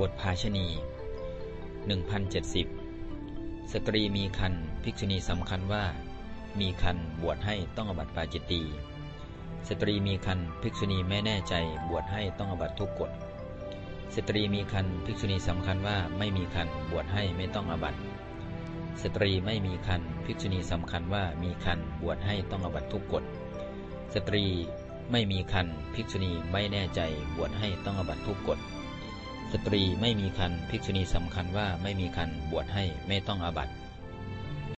บทภาชนีย์ 1070 สตรีมีครรภ์ภิกษุณีสำคัญว่า มีครรภ์บวชให้ต้องอาบัติปาจิตตีย์ สตรีมีครรภ์ภิกษุณีไม่แน่ใจบวชให้ต้องอาบัติทุกกฏ สตรีมีครรภ์ภิกษุณีสำคัญว่าไม่มีครรภ์บวชให้ไม่ต้องอาบัติ สตรีไม่มีครรภ์ภิกษุณีสำคัญว่ามีครรภ์บวชให้ต้องอาบัติทุกกฏ สตรีไม่มีคันภิกษุณีไม่แน่ใจบวชให้ต้องอบัตทุกกฎ สตรีไม่มีคันภิกษุณีสำคัญว่าไม่มีคันบวชให้ไม่ต้องอาบัต